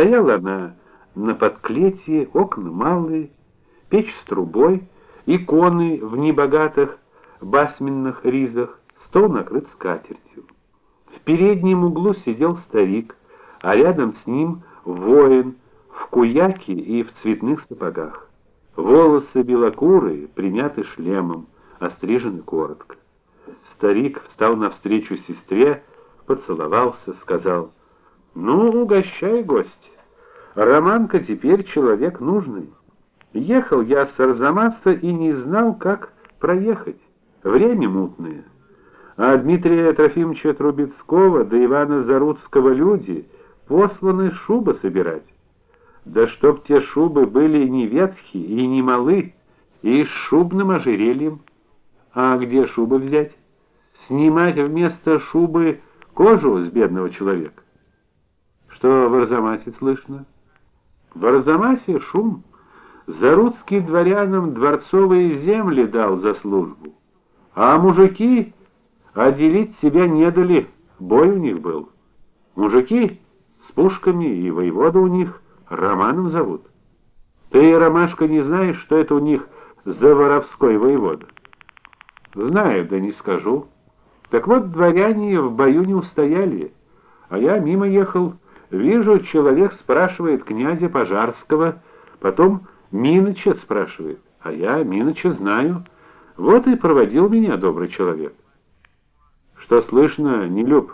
Стояла она на подклетии, окна малые, печь с трубой, иконы в небогатых басменных ризах, стол накрыт скатертью. В переднем углу сидел старик, а рядом с ним воин в куяке и в цветных сапогах. Волосы белокурые, примяты шлемом, острижены коротко. Старик встал навстречу сестре, поцеловался, сказал: "Ну, угощай, гость. Романка теперь человек нужный. Ехал я с Арзамаса и не знал, как проехать. Время мутное. А Дмитрия Трофимовича Трубецкого да Ивана Заруцкого люди посланы шубы собирать. Да чтоб те шубы были не ветхие и не малы, и с шубным ожерельем. А где шубы взять? Снимать вместо шубы кожу с бедного человека. Что в Арзамасе слышно? В Арзамасе шум. Заруцкий дворянам дворцовые земли дал за службу. А мужики отделить себя не дали, бой у них был. Мужики с пушками и воевода у них Романом зовут. Ты, Ромашка, не знаешь, что это у них за воровской воевода? Знаю, да не скажу. Так вот, дворяне в бою не устояли, а я мимо ехал, вижу, человек спрашивает князя Пожарского, потом Миныча спрашивает, а я Миныча знаю. Вот и проводил меня добрый человек. Что слышно, не люб?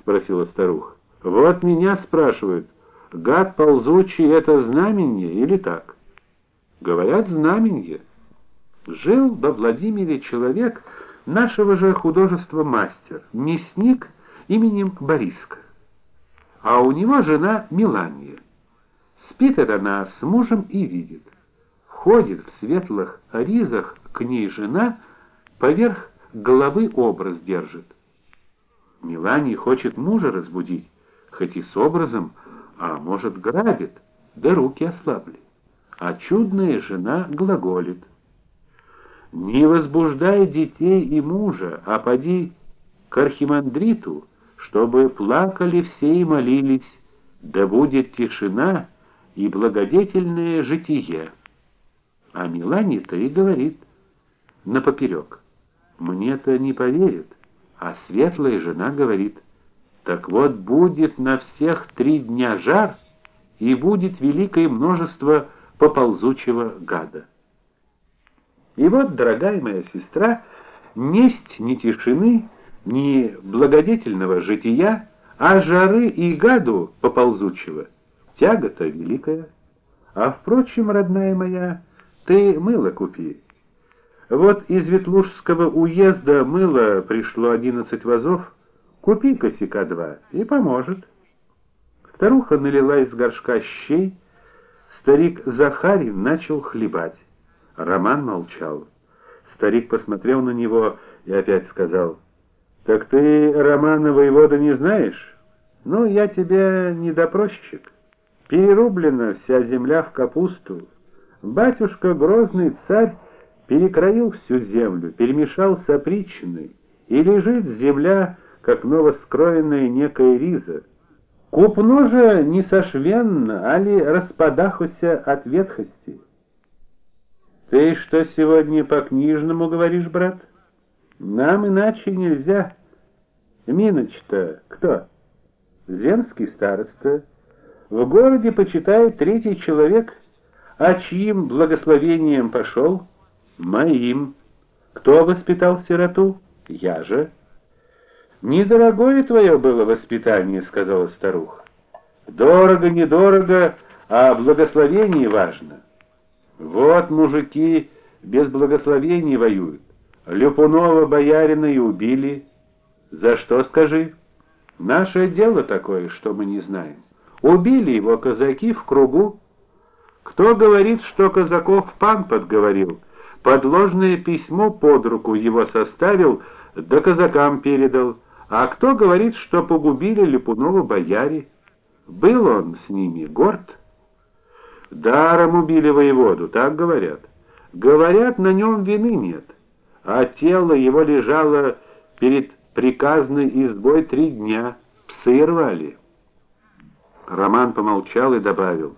спросила старуха. Вот меня спрашивают, гад ползучий это знамение или так? Говорят, знамение. Жил во Владимире человек, нашего же художества мастер, мясник именем Бориска. А у него жена Милания. Спит она с мужем и видит. Ходит в светлых ризах к ней жена, поверх головы образ держит. Милания хочет мужа разбудить, хоть и с образом, а может, грабит, да руки ослабли. А чудная жена глаголит: не возбуждай детей и мужа, а поди к архимандриту, чтобы плакали все и молились, да будет тишина и благодетельное житие. А Милане-то и говорит на поперек. Мне-то не поверит, а светлая жена говорит: так вот будет на всех три дня жар, и будет великое множество поползучего гада. И вот, дорогая моя сестра, несть ни тишины, ни благодетельного жития, а жары и гаду поползучего тяга-то великая. А впрочем, родная моя, ты мыло купи. Вот из Ветлужского уезда мыло пришло одиннадцать вазов. Купи косяка два, и поможет. Старуха налила из горшка щей, старик Захарин начал хлебать. Роман молчал. Старик посмотрел на него и опять сказал: "Так ты Романа воевода не знаешь? Ну, я тебе не допросчик. Перерублена вся земля в капусту. Батюшка грозный царь перекроил всю землю, перемешал с опричной, и лежит земля как новоскроенная некая риза. Купно же не сошвенно, али распадахуся от ветхости. Ты что сегодня по книжному говоришь, брат? Нам иначе нельзя. Миноч-то кто? Земский староста. В городе почитает третий человек, а чьим благословением пошел? Моим. Кто воспитал сироту? Я же. Недорогое твое было воспитание, сказала старуха. Дорого, недорого, а благословение важно. Вот мужики без благословения воюют. Люпунова боярина и убили. За что, скажи? Наше дело такое, что мы не знаем. Убили его казаки в кругу. Кто говорит, что казаков пан подговорил? Подложное письмо под руку его составил, да казакам передал. А кто говорит, что погубили Липунова бояре? Был он с ними горд? Даром убили воеводу, так говорят. Говорят, на нем вины нет. А тело его лежало перед приказной избой три дня. Псы рвали. Роман помолчал и добавил: